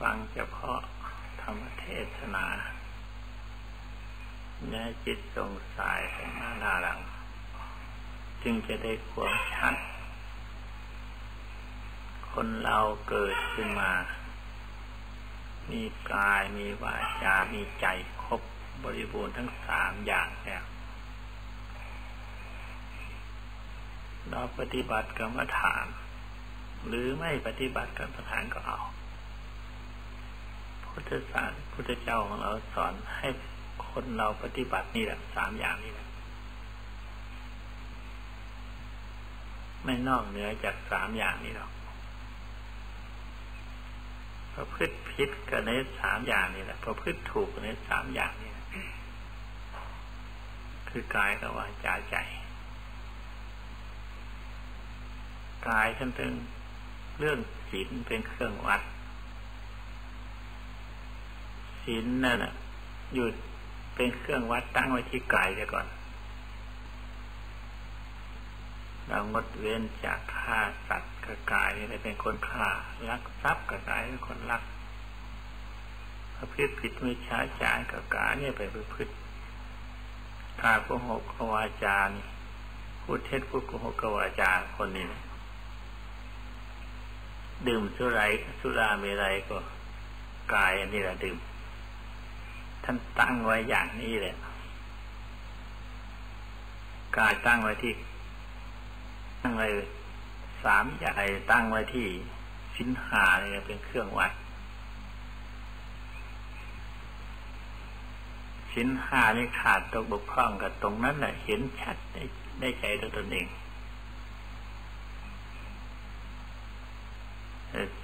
ฟังเฉพาะธรรมเทศนาแน่จิตสงสัยไปหน้าหน้าหลัง จึงจะได้ความชัด คนเราเกิดขึ้นมา มีกายมีวาจา มีใจครบบริบูรณ์ทั้งสามอย่างแล้วเราปฏิบัติกรรมฐาน หรือไม่ปฏิบัติกรรมฐานก็เอา พุทธศาสนาพุทธเจ้าของเราสอนให้คนเราปฏิบัตินี่แหละสามอย่างนี่แหละไม่นอกเหนือจากสามอย่างนี้หรอกประพฤติผิดกันในสามอย่างนี่แหละประพฤติถูกกันในสามอย่างนี่คือกายกับวาจาใจกายท่านเป็นเรื่องศีลเป็นเครื่องวัด ศีลนั่นแหะอยู่เป็นเครื่องวัดตั้งไว้ที่กายเสียก่อน เรางดเว้นจากฆ่าสัตว์กับกายนี่เป็นคนฆ่ารักทรัพย์กับกายเป็นคนรักประพฤติผิดไม่ช้าจายกับกายเนี่ยไปประพฤติกาโกหกกวาจานี่พูดเท็จพูดโกหกกวาจาคนนี้นะดื่มสุไรสุราเมรัยก็กายอันนี้แหละดื่ม ท่านตั้งไว้อย่างนี้เลยกายตั้งไว้ที่ ตั้งไว้สามใหญ่ตั้งไว้ที่สินหาเนี่ยเป็นเครื่องวัดสินหานี่ขาดตกบกพร่องกับตรงนั้นแหละเห็นชัดได้ได้ใจตัวตนเอง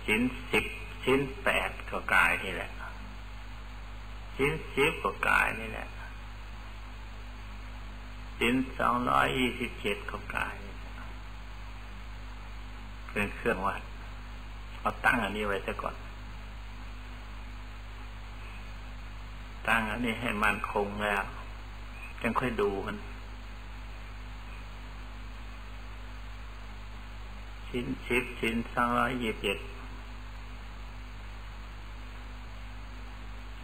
สินสิบสินแปดก็กายนี่แหละ สินสิบก็กายนี่แหละสินสองร้อยยี่สิบเจ็ดก็กายเป็นเครื่องวัดเอาตั้งอันนี้ไว้ซะก่อน ตั้งอันนี้ให้มันคงแล้วจังค่อยดูมันชิ้นสิบชิ้นสองร้อยยี่สิบเจ็ด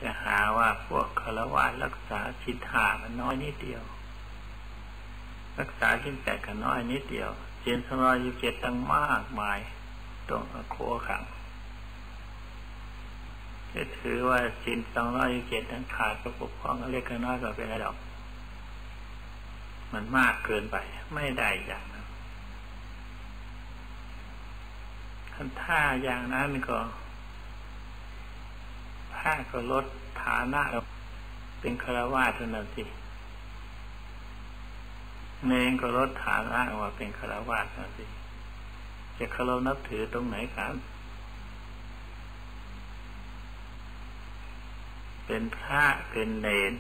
จะหาว่า พวกคารวะรักษาชินหามันน้อยนิดเดียว รักษาชินแปดก็น้อยนิดเดียวชิ้นสองร้อยยี่สิบเจ็ดตั้งมากมายตรงโคขังจะถือว่าสินสองร้อยเจ็ดนั้นขาดก็ปกครองเล็กน้อยก็เป็นไรดอกมันมากเกินไป ไม่ได้อย่างนั้นคันท่าอย่างนั้นก็ผ้าก็ลด ฐานะเราเป็นคารวะเท่านั้นสิเนงก็ลดฐานะว่าเป็นคารวะเท่านั้นสิจะเคารพนับถือตรงไหนครับเป็นพระเป็นเนร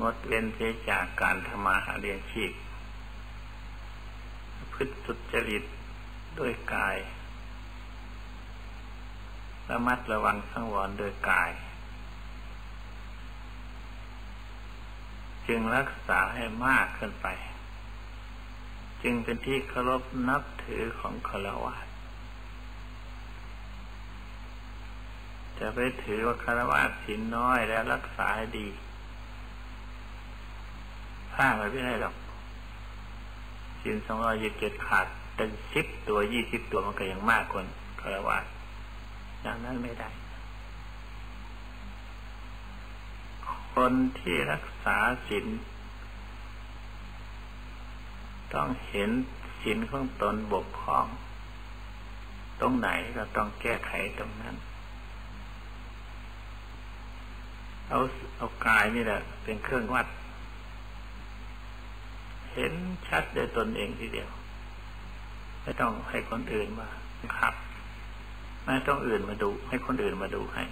งดเว้นเสียจากการทำมาหาเลี้ยงชีพพฤติสุจริตด้วยกาย ระมัดระวังสังวรโดยกาย จึงรักษาให้มากขึ้นไป จึงเป็นที่เคารพนับถือของคารวะจะไปถือว่าคารวะสินน้อยแล้วรักษาดีผ้าไปไม่ได้หรอกสินสองร้อยยี่สิบเจ็ดขาดเป็นสิบตัวยี่สิบตัวมันก็ยังมากกว่าคารวะ อย่างนั้นไม่ได้ คนที่รักษาสินต้องเห็นสินของตนบกพร่อง ตรงไหนก็ต้องแก้ไขตรงนั้น เอาเอากายนี่แหละ เป็นเครื่องวัด เห็นชัดด้วยตนเองทีเดียว ไม่ต้องให้คนอื่นมาขับ ไม่ต้องอื่นมาดู ให้คนอื่นมาดูให้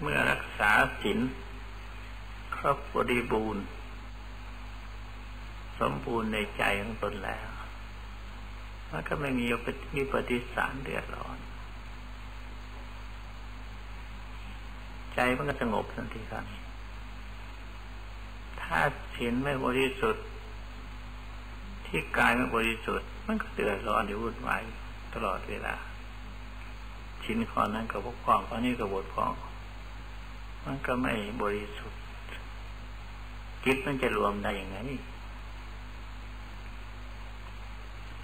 เมื่อรักษาศีลครบบริบูรณ์ สมบูรณ์ในใจของตนแล้วมันก็ไม่มีมีปฏิสารเดือดร้อน ใจมันก็สงบทันทีครับ ถ้าศีลไม่บริสุทธิ์ ที่กายไมันบริสุทธิ์ มันก็เดือดร้อนอยู่วุ่นวายตลอดเวลา ชิ้นข้อนั้นกับบกพร่องข้อนี้กับบกพร่อง มันก็ไม่บริสุทธิ์ จิตมันจะรวมได้อย่างไง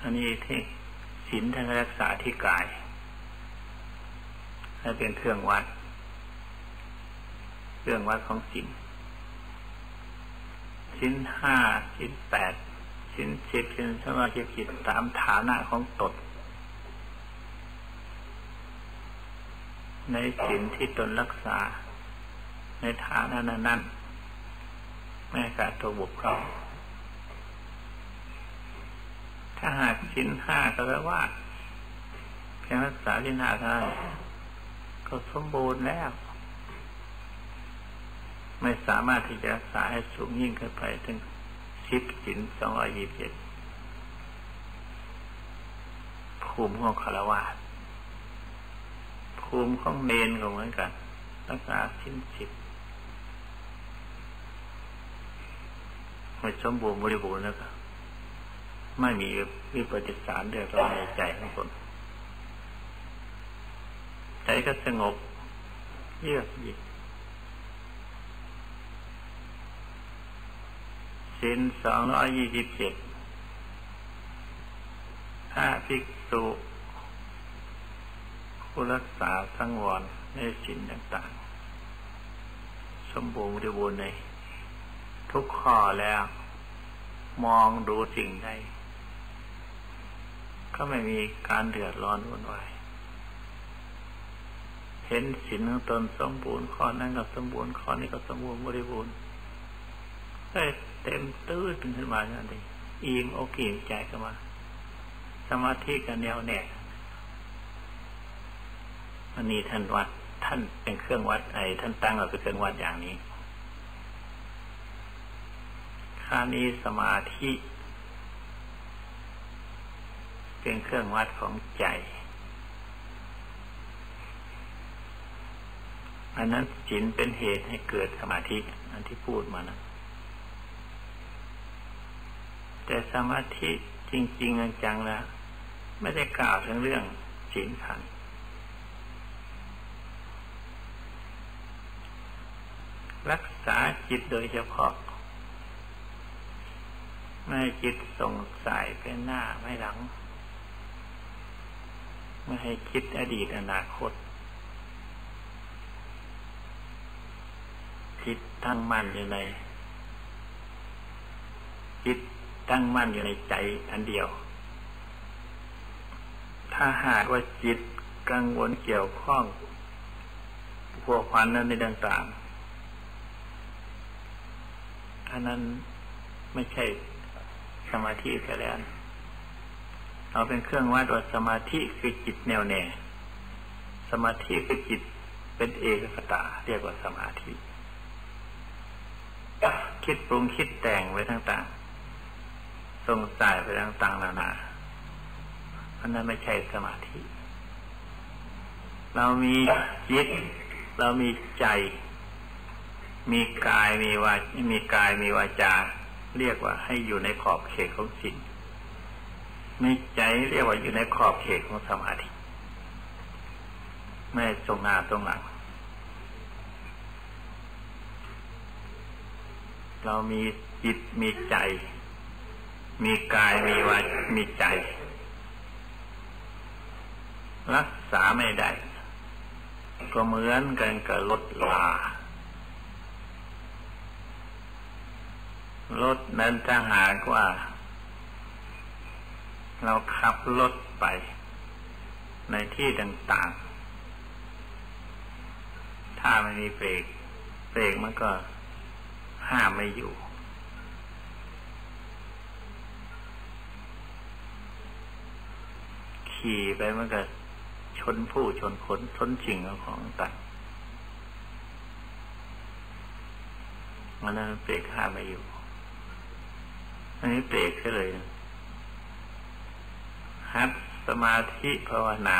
อันนี้ที่ศีลท่านรักษาที่กาย ให้เป็นเครื่องวัด เครื่องวัดของศีลศีลห้าศีลแปด ศีลสิบศีลสมาธิจิตตามฐานะของตนในศีลที่ตนรักษา ในฐานะนั้นแม่การตัวบุคคลถ้าหากชิ้นห้าก็แปลว่าเพียงรักษาชิ้นห้าเท่านั้นก็สมบูรณ์แล้ว ไม่สามารถที่จะรักษาให้สูงยิ่งขึ้นไปถึง สิบสินสองร้อยยี่สิบเจ็ดภูมิของคารวะภูมิของเมนก็เหมือนกันรักษาสิ้นสิบไม่สมบูรณ์บริบูรณ์แล้วก็ไม่มีวิปฏิสารเดือดร้อนในใจของคนใจก็สงบเยือกเย็น สินสองร้อยยี่สิบเจ็ดถ้าภิกษุผู้รักษาทั้งวันในสินต่างๆ สมบูรณ์บริบูรณ์ใน ทุกข้อแล้ว มองดูสิ่งใดก็ไม่มีการเดือดร้อนวุ่นวายเห็นสินของตนสมบูรณ์ข้อนั้นก็สมบูรณ์ข้อนี้ก็สมบูรณ์บริบูรณ์ ได้เต็มตื้นขึ้นมาอย่างนี้อิ่มอกอิ่มใจเข้ามา สมาธิกันแนวแน่อันนี้ท่านวัด ท่านเป็นเครื่องวัดไอ้ท่านตั้งเราเป็นเครื่องวัดอย่างนี้ค่านี้สมาธิ เป็นเครื่องวัดของใจ อันนั้นจินเป็นเหตุให้เกิดสมาธิ อันที่พูดมานะ แต่สมาธิจริง ๆ จังๆแล้วไม่ได้กล่าวถึงเรื่องจินขันรักษาจิตโดยเฉพาะ ไม่จิตส่งสายไปหน้าไม่หลัง ไม่ให้คิดอดีตอนาคต คิดตั้งมันอยู่ในคิด ตั้งมั่นอยู่ในใจอันเดียว ถ้าหากว่าจิตกังวลเกี่ยวข้องพวพันนั้นในต่างๆอันนั้นไม่ใช่สมาธิแค่แล้วเอาเป็นเครื่องวัดว่าสมาธิคือจิตแนวแน่ สมาธิคือจิตเป็นเอกคตาเรียกว่าสมาธิ คิดปรุงคิดแต่งไว้ต่างๆ ทรงสายไปต่างๆนานาอันนั้นไม่ใช่สมาธิ เรามีจิต เรามีใจ มีกายมีวามีกายมีวาจา เรียกว่าให้อยู่ในขอบเขตของสิ่งมีใจเรียกว่าอยู่ในขอบเขตของสมาธิไม่ตรงหน้าตรงหลัง เรามีจิตมีใจ มีกายมีวามีใจ รักษาไม่ได้ ก็เหมือนกันกับรถลารถนั้นถ้าหากว่า เราขับรถไป ในที่ต่างๆ ถ้าไม่มีเบรกเบรกมันก็ห้ามไม่อยู่ ขี่ไปมันก็ชนผู้ชนคนชนจริงของต่างมันนั้นเบรกห้ามไม่อยู่ อันนี้เบรกเลยนะหัดสมาธิภาวนา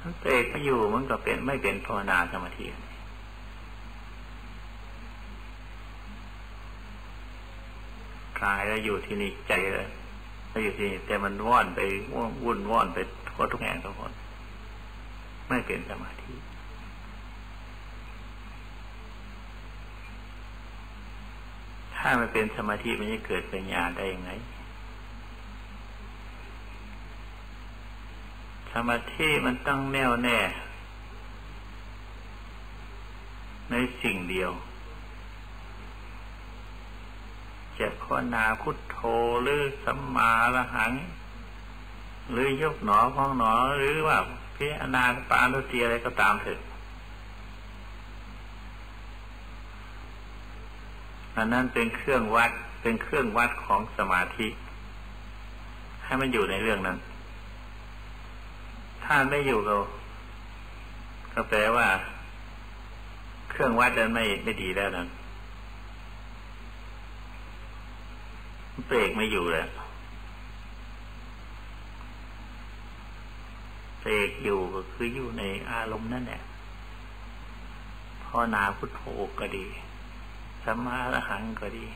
มันเตกไม่อยู่มันก็เป็นไม่เป็นภาวนาสมาธิกายแล้วอยู่ที่นี่ใจเลย อยู่ที่แต่มันว่อนไปวุ่นว่อนไปทั่วทุกแห่งทุกคนไม่เป็นสมาธิถ้ามันเป็นสมาธิมันจะเกิดเป็นญาณได้ยังไง สมาธิมันต้องแน่วแน่ ในสิ่งเดียว จะภาวนาพุทโธหรือสัมมาระหัง หรือยกหนอพองหนอหรือว่าพิจารณาปานุตีอะไรก็ตามเถิดอันนั้นเป็นเครื่องวัดเป็นเครื่องวัดของสมาธิ ให้มันอยู่ในเรื่องนั้น ถ้าไม่อยู่ก็ก็แปลว่า เครื่องวัดนั้นไม่ไม่ดีแล้วนั้น เบรกไม่อยู่เลยเบรกอยู่ก็คืออยู่ในอารมณ์นั่นแหละพ่อนาพุทโธก็ดีสัมมาอรหังก็ดี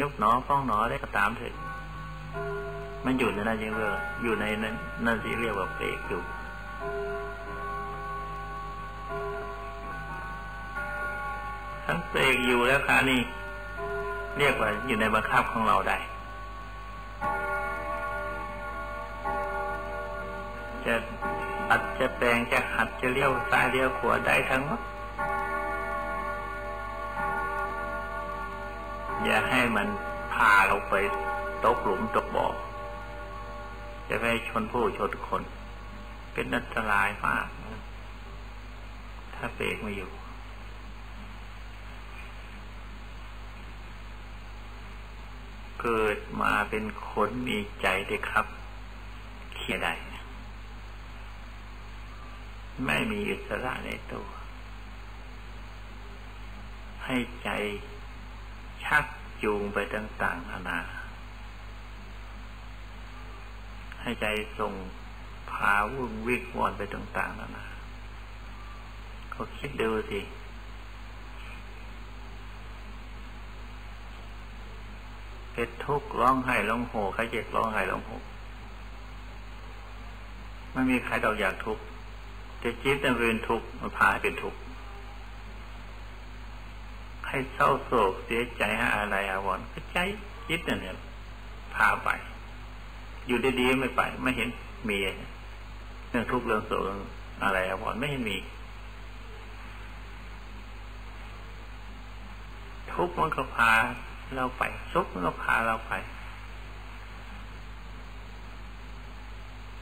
ยกหนอฟ้องหนอได้ก็ตามเถิดมันอยู่ในนั้นยังเลยอยู่ในนั้นนั่นสิเรียกว่าเบรกอยู่ทั้งเบรกอยู่แล้วค่ะนี่ เรียกว่าอยู่ในบังคับของเราได้ จะตัดจะแปลงจะหัดจะเลี้ยวซ้ายเลี้ยวขวาได้ทั้งหมดอย่าให้มันพาเราไปตกหลุมตกบ่อจะไปชนผู้ชนคน เป็นอันตรายมาก ถ้าเบรกไม่อยู่ เกิดมาเป็นคนมีใจได้ครับเคียได้ไม่มีอิสระในตัว ให้ใจชักจูงไปต่างๆนานา ให้ใจส่งพาวุ่นวิกวอนไปต่างๆนานาเขาคิดดูสิ เ็ดทุกข์ร้องไห้ร้องโหใครเจ็บร้องไห้ร้องโหไม่มีใครเราอยากทุกข์แต่จิตมันเป็นทุกข์มันพาให้เป็นทุกข์ให้เศร้าโศกเสียใจหาอะไรอาวรก็ใจจิตเนี่ยพาไป อยู่ดีๆไม่ไป ไม่เห็นมีเรื่องทุกข์เรื่องโศกอะไรอาวรไม่เห็นมี ทุกข์มันก็พา เราไปสุขมันพาเราไป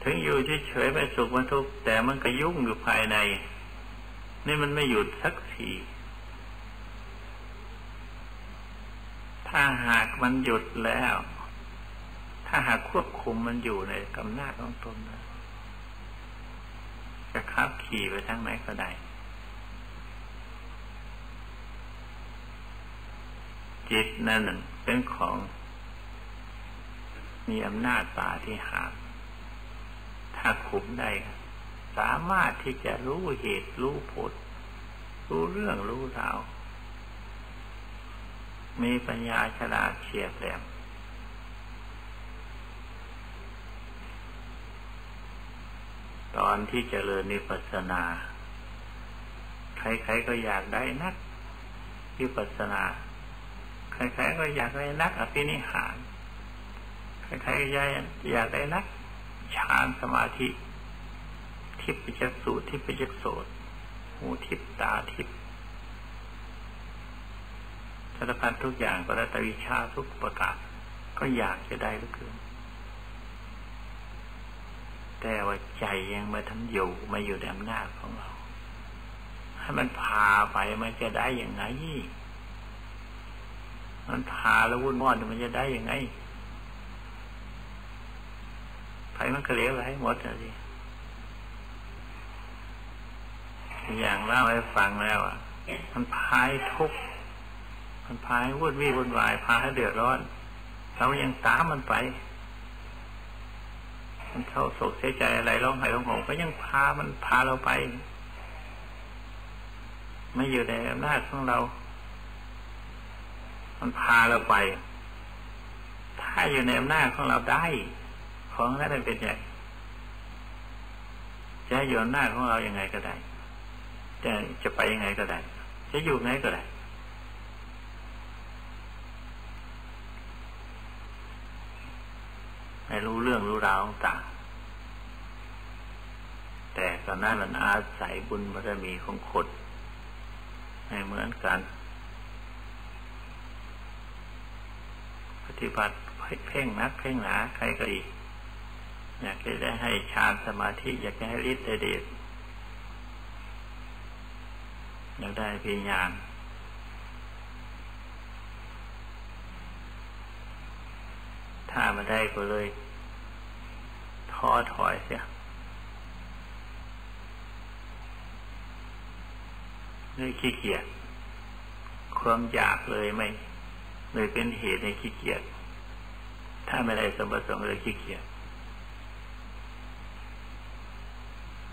ถึงอยู่เฉยๆไม่สุขมันทุกข์แต่มันก็ยุ่งอยู่ภายใน นี่มันไม่หยุดสักทีถ้าหากมันหยุดแล้ว ถ้าหากควบคุมมันอยู่ในกำนาจของตนจะขับขี่ไปทางไหนก็ได้ จิตนั่นเป็นของ มีอำนาจตาที่หาถ้าคุมได้สามารถที่จะรู้เหตุรู้ผล รู้เรื่องรู้ราว มีปัญญาฉลาดเฉียบแหลมตอนที่เจริญนิพพานา ใครๆก็อยากได้นักนิพพานา ใครๆก็อยากได้นักอภินิหารใครๆก็อยากได้นักฌานสมาธิ ทิพย์จักสูทิพย์จักโสดหูทิพตาทิพสารพัดทุกอย่างก็แล้ตวิชาทุกประกาศก็อยากจะได้เหลือเกินแต่ว่าใจยังม่ทันอยู่มาอยู่ในอำนาจของเรา ให้มันพาไปมันจะได้อย่างไง มันพาแล้ววุ่นวอนมันจะได้ยังไงไฟมันก็เหลวไหลหมดเลยอย่างเล่าให้ฟังแล้วอะ มันพายทุกมันพายวุ่นวี่วุ่นวาย พาให้เดือดร้อนเรายังตามมันไป มันเข้าโศกเสียใจอะไรร้องไห้ร้องโหก็ยังพามันพาเราไป ไม่อยู่ในอำนาจของเรา มันพาเราไป ถ้าอยู่ในอำนาจของเราได้ ของนั้นเป็นอย่จะอยู่อำนาจของเราอย่างไงก็ได้ จะจะไปยังไงก็ได้ จะอยู่ไงก็ได้ ให้รู้เรื่องรู้ราวต่างแต่ตอนนั้นมันอาศัยบุญบารมีของคนให้เหมือนกัน ฏิบัติเพ่งนักเพ่งหนาใครก็ดีอยากจะได้ให้ฌานสมาธิ อยากจะให้ฤทธิ์เดชอยากได้พิญญาณถ้ามาได้ก็เลยท้อถอยเสียเลยขี้เกียจความอยากเลยไม่ เลยเป็นเหตุในขี้เกียจถ้าไม่ได้สมประสงค์เลยขี้เกียจ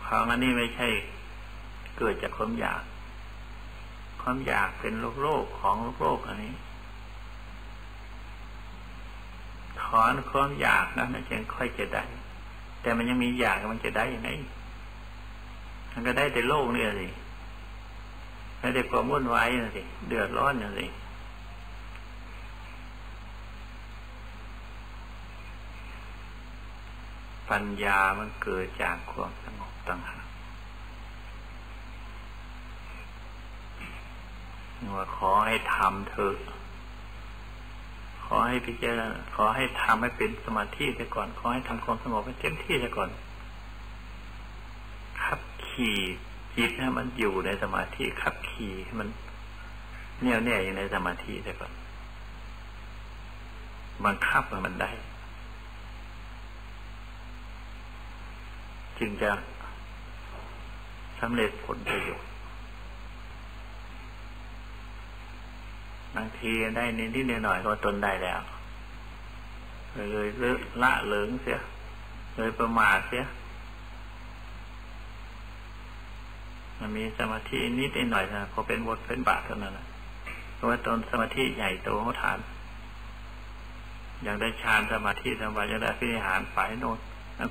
ของอันนี้ไม่ใช่เกิดจากความอยาก ความอยากเป็นโรคโรคของโรคอันนี้ ถอนความอยากนั้นจึงค่อยจะได้ แต่มันยังมีอยากมันจะได้ยังไงมันก็ได้แต่โลกนี่ยสิไม่ได้ความวุ่นวายน่สิ เดือดร้อนน่สิ ปัญญามันเกิดจากความสงบต่างหากว่าขอให้ทำเถอะขอให้พิจารณาขอให้ทำให้เป็นสมาธิไปก่อน ขอให้ทำความสงบให้เต็มที่ไปก่อน ขับขี่จิตให้มันอยู่ในสมาธิขับขี่ให้มันแน่วแน่อยู่ในสมาธิไปก่อน บังคับมันได้ จึงจะสำเร็จผลประโยชน์บางทีได้นิดนิดหน่อยก็ตนได้แล้วเลยเลละเหลิงเสีย เลยประมาทเสียมันมีสมาธินิดหน่อยนะพอเป็นบทเป็นบาทเท่านั้นนะเพราะว่าตนสมาธิใหญ่โตเขาฐาน อย่างได้ฌานสมาธิสมาธิได้พิหารฝ่ายโน้น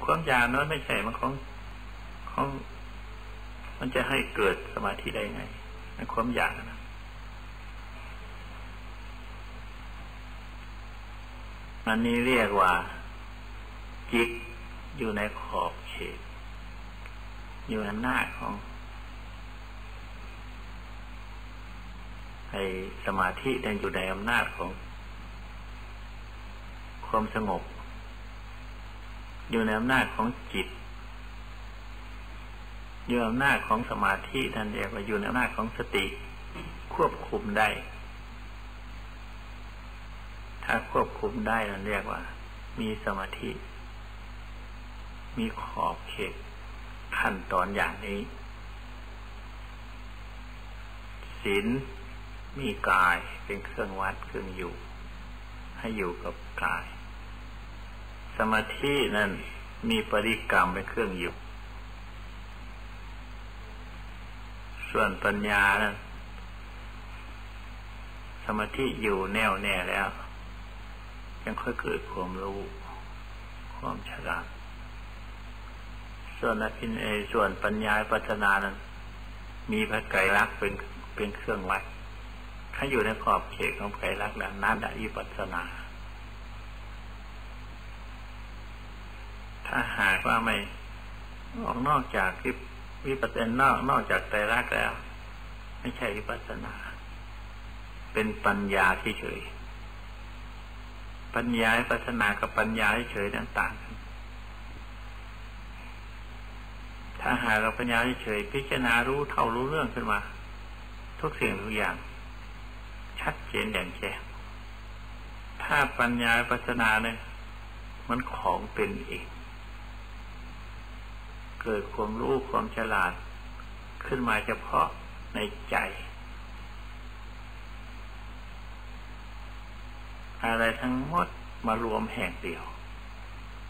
ความอยาวน้นไม่ใช่มันของของมันจะให้เกิดสมาธิได้ไงความอยากนะอันนี้เรียกว่า จิตอยู่ในขอบเขต อยู่ในหน้าของไอสมาธิได้อยู่ในอำนาจของความสงบ อยู่ในอำนาจของจิต อยู่ในอำนาจของสมาธิท่านเรียกว่าอยู่ในอำนาจของสติ ควบคุมได้ ถ้าควบคุมได้เราเรียกว่า มีสมาธิ มีขอบเขตขั้นตอนอย่างนี้ศีลมีกายเป็นเครื่องวัดเครื่องอยู่ ให้อยู่กับกาย สมาธินั้นมีปริกรรมเป็นเครื่องอยู่ ส่วนปัญญานั้นสมาธิอยู่แน่วแน่แล้ว ยังค่อยเกิดความรู้ ความฉลาด ส่วนอภินเอส่วนปัญญาปัฒนานั้น มีพระไกรลักษณ์เป็นเป็นเครื่องวัดถ้าอยู่ในขอบเขตของไกรลักษณ์แล้วนั่นได้วิปัสนา ถ้าหากว่าไม่ออกนอกจากวิปัสสนอกนอกจากไตรลักษณ์แล้ว ไม่ใช่วิปัสสนา เป็นปัญญาที่เฉย ปัญญาปัฒนากับปัญญาเฉยนั้นต่างกัน ถ้าหากเราปัญญาเฉย พิจารณารู้เท่ารู้เรื่องขึ้นมา ทุกสิ่งทุกอย่าง ชัดเจนแจ่มแจ้งถ้าปัญญาปัฒนาเนี่ยมันของเป็นเอง เกิดความรู้ความฉลาด ขึ้นมาเฉพาะในใจ อะไรทั้งหมดมารวมแห่งเดียว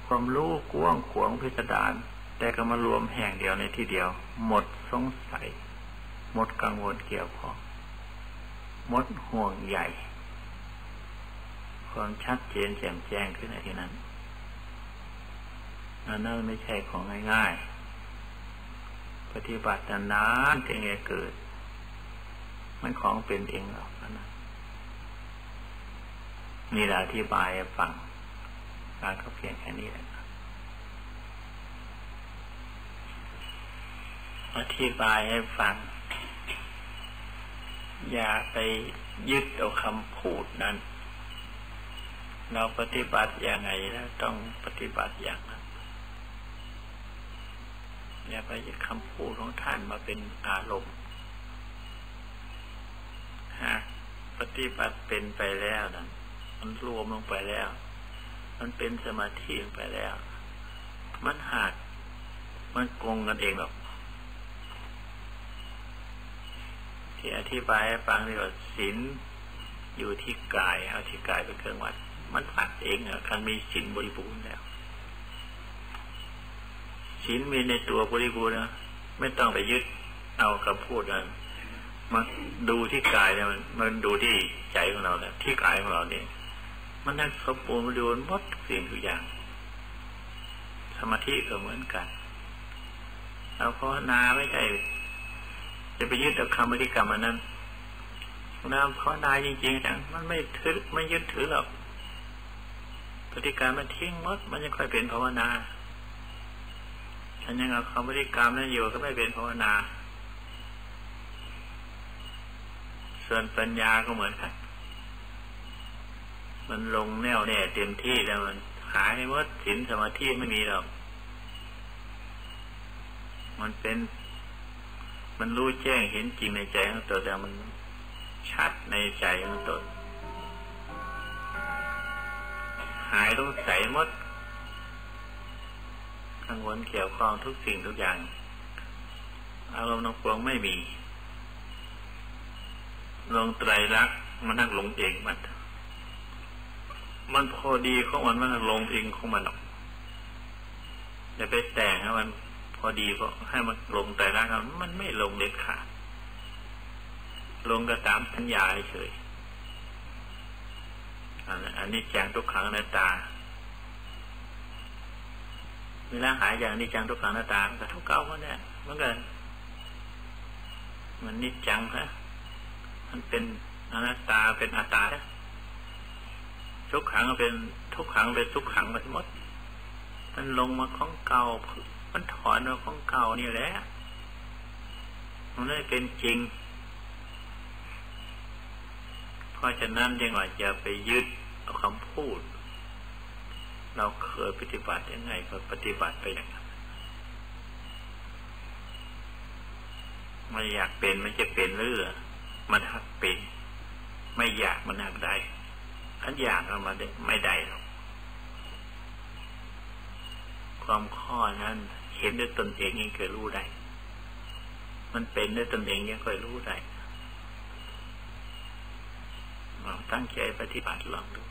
ความรู้กว้างขวางพิสดารแต่ก็มารวมแห่งเดียวในที่เดียว หมดสงสัย หมดกังวลเกี่ยวข้องหมดห่วงใหญ่ ความชัดเจนแจ่มแจ้งขึ้นในที่นั้นนั่นไม่ใช่ของง่ายๆ ปฏิบัตินานๆถึงจะเกิด มันของเป็นเองหรอกนะนี่แหละอธิบายให้ฟังการก็เพียงแค่นี้แหละอธิบายให้ฟัง อย่าไปยึดเอาคำพูดนั้น เราปฏิบัติอย่างไงแล้วต้องปฏิบัติอย่างนั้น อย่าไปยึดคำพูดของท่านมาเป็นอารมณ์หากปฏิบัติเป็นไปแล้วนั้นมันรวมลงไปแล้ว มันเป็นสมาธิลงไปแล้ว มันหักมันกงกันเองหรอกที่อธิบายให้ฟังนี่ว่าศีลอยู่ที่กายเอาที่กายเป็นเครื่องวัด มันผัดเองอะคันมีศีลบริบูรณ์แล้ว ศีลมีในตัวบริบูรณ์นะไม่ต้องไปยึดเอาคำพูดนั้นมาดูที่กายเนี่ยมันดูที่ใจของเราเนี่ยที่กายของเราเนี่ย มันนั่งสมบูรณ์บริบูรณ์หมดสิ่งทุกอย่าง สมาธิก็เหมือนกันเราภาวนาไม่ใช่จะไปยึดเอาคำบริกรรมอันนั้นน้ำภาวนาจริงๆจังมันไม่ถือไม่ยึดถือหรอกปฏิการมันทิ้งมดมันยังค่อยเป็นภาวนา ฉันยังเอาคำบริกรรมนั้นอยู่ก็ไม่เป็นภาวนา ส่วนปัญญาก็เหมือนกัน มันลงแน่วแน่เต็มที่แล้วมันหายหมดสินสมาธิไม่มีหรอก มันเป็น มันรู้แจ้งเห็นจริงในใจของตนแล้วมันชัดในใจของตนหายรู้ใสมด กังวลเกี่ยวข้องทุกสิ่งทุกอย่าง อารมณ์นงปวงไม่มี ลงไตรลักษณ์มันนั่งหลงเองมัน มันพอดีของมันมันลงเองของมันหรอกอย่าไปแต่งให้มันพอดีก็ให้มันลงแต่ละคำมันไม่ลงเด็ดขาดลงก็ตามสัญญาเฉยอันนี้แจงทุกครั้งในตา ลาหายอย่างนี้จังทุกครั้งในตาก็ทุกเก่ามันเนี่ยเหมือนกันมันนิจจังฮะมันเป็นอนัตตาเป็นอาตาทุกขังเป็นทุกขังเป็นทุกขังไปหมด มันลงมาของเก่า มันถอนเอาของเก่านี่แหละมันไม่เป็นจริง เพราะฉะนั้นยังไงจะไปยึดเอาคำพูด เราเคยปฏิบัติยังไงก็ปฏิบัติไปอย่างนั้นไม่อยากเป็นมันจะเป็นเรื่อมันหักเป็น ไม่อยากมันหักได้อันอยากเอามาไม่ได้หรอกความข้อนั้นเห็นด้วยตนเองยังเคยรู้ได้ มันเป็นด้วยตนเองยังเคยรู้ได้เราตั้งใจปฏิบัติลองดู